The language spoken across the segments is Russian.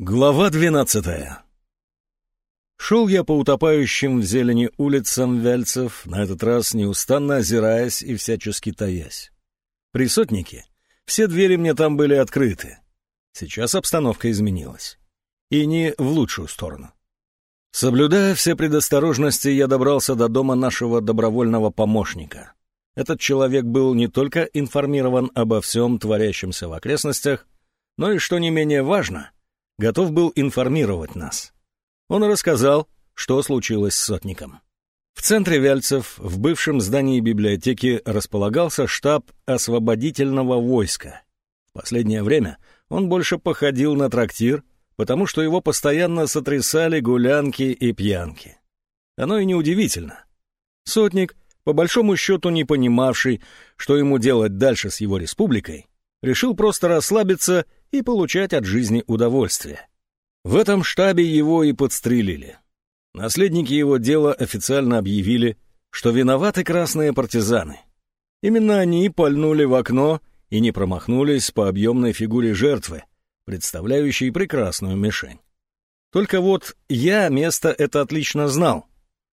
Глава двенадцатая Шел я по утопающим в зелени улицам Вяльцев, на этот раз неустанно озираясь и всячески таясь. При сотнике все двери мне там были открыты. Сейчас обстановка изменилась. И не в лучшую сторону. Соблюдая все предосторожности, я добрался до дома нашего добровольного помощника. Этот человек был не только информирован обо всем творящемся в окрестностях, но и, что не менее важно, готов был информировать нас. Он рассказал, что случилось с сотником. В центре Вяльцев, в бывшем здании библиотеки, располагался штаб освободительного войска. В последнее время он больше походил на трактир, потому что его постоянно сотрясали гулянки и пьянки. Оно и неудивительно. Сотник, по большому счету не понимавший, что ему делать дальше с его республикой, решил просто расслабиться и получать от жизни удовольствие. В этом штабе его и подстрелили. Наследники его дела официально объявили, что виноваты красные партизаны. Именно они пальнули в окно и не промахнулись по объемной фигуре жертвы, представляющей прекрасную мишень. Только вот я место это отлично знал,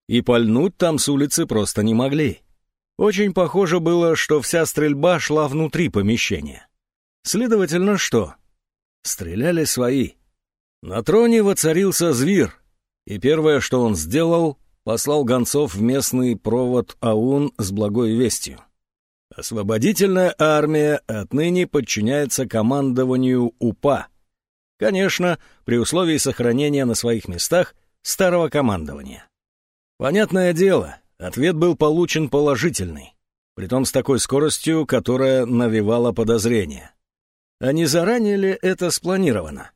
и пальнуть там с улицы просто не могли. Очень похоже было, что вся стрельба шла внутри помещения. Следовательно, что? Стреляли свои. На троне воцарился зверь, и первое, что он сделал, послал гонцов в местный провод АУН с благой вестью. Освободительная армия отныне подчиняется командованию УПА. Конечно, при условии сохранения на своих местах старого командования. Понятное дело, ответ был получен положительный, притом с такой скоростью, которая навевала подозрения. А не заранее ли это спланировано?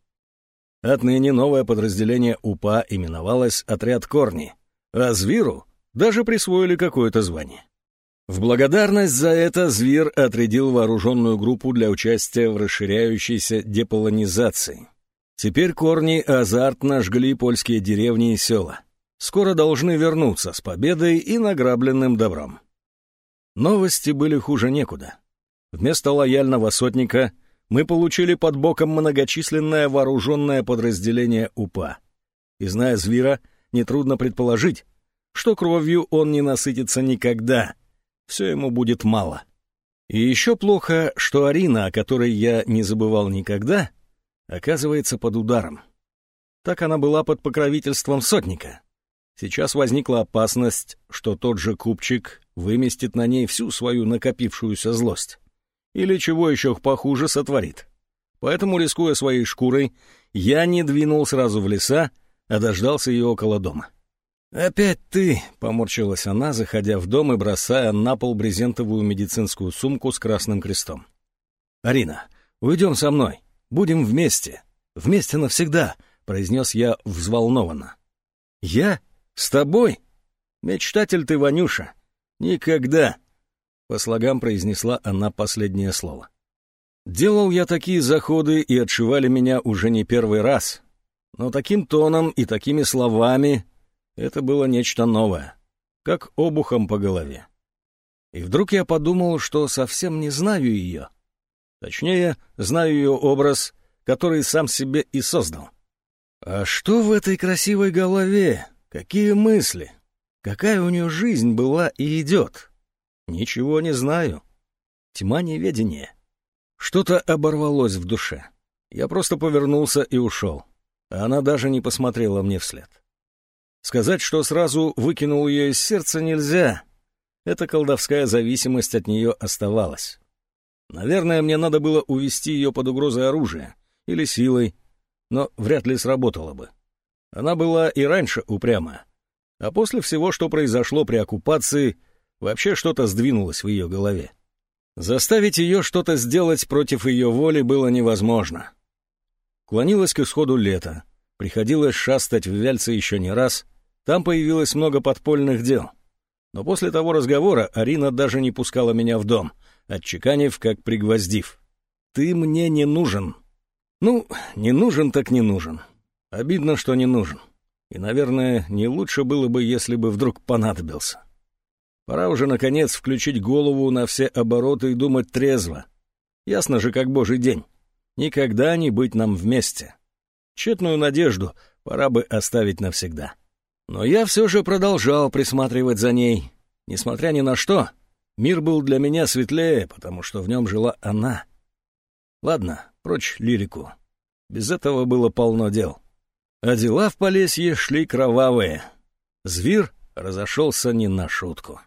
Отныне новое подразделение УПА именовалось «Отряд Корни», а Звиру даже присвоили какое-то звание. В благодарность за это Звир отрядил вооруженную группу для участия в расширяющейся деполонизации. Теперь корни азартно жгли польские деревни и села. Скоро должны вернуться с победой и награбленным добром. Новости были хуже некуда. Вместо лояльного сотника — мы получили под боком многочисленное вооруженное подразделение УПА. И зная Звира, нетрудно предположить, что кровью он не насытится никогда. Все ему будет мало. И еще плохо, что Арина, о которой я не забывал никогда, оказывается под ударом. Так она была под покровительством сотника. Сейчас возникла опасность, что тот же купчик выместит на ней всю свою накопившуюся злость или чего еще похуже сотворит. Поэтому, рискуя своей шкурой, я не двинул сразу в леса, а дождался ее около дома. «Опять ты!» — поморщилась она, заходя в дом и бросая на пол брезентовую медицинскую сумку с красным крестом. «Арина, уйдем со мной. Будем вместе. Вместе навсегда», — произнес я взволнованно. «Я? С тобой? Мечтатель ты, Ванюша. Никогда!» По слогам произнесла она последнее слово. Делал я такие заходы, и отшивали меня уже не первый раз. Но таким тоном и такими словами это было нечто новое, как обухом по голове. И вдруг я подумал, что совсем не знаю ее. Точнее, знаю ее образ, который сам себе и создал. А что в этой красивой голове? Какие мысли? Какая у нее жизнь была и идет? Ничего не знаю. Тьма неведения. Что-то оборвалось в душе. Я просто повернулся и ушел. Она даже не посмотрела мне вслед. Сказать, что сразу выкинул ее из сердца, нельзя. Эта колдовская зависимость от нее оставалась. Наверное, мне надо было увести ее под угрозой оружия или силой, но вряд ли сработало бы. Она была и раньше упряма. А после всего, что произошло при оккупации, Вообще что-то сдвинулось в ее голове. Заставить ее что-то сделать против ее воли было невозможно. Клонилось к исходу лета. Приходилось шастать в Вяльце еще не раз. Там появилось много подпольных дел. Но после того разговора Арина даже не пускала меня в дом, отчеканив, как пригвоздив. «Ты мне не нужен». Ну, не нужен так не нужен. Обидно, что не нужен. И, наверное, не лучше было бы, если бы вдруг понадобился. Пора уже, наконец, включить голову на все обороты и думать трезво. Ясно же, как божий день. Никогда не быть нам вместе. Тщетную надежду пора бы оставить навсегда. Но я все же продолжал присматривать за ней. Несмотря ни на что, мир был для меня светлее, потому что в нем жила она. Ладно, прочь лирику. Без этого было полно дел. А дела в Полесье шли кровавые. Зверь разошелся не на шутку.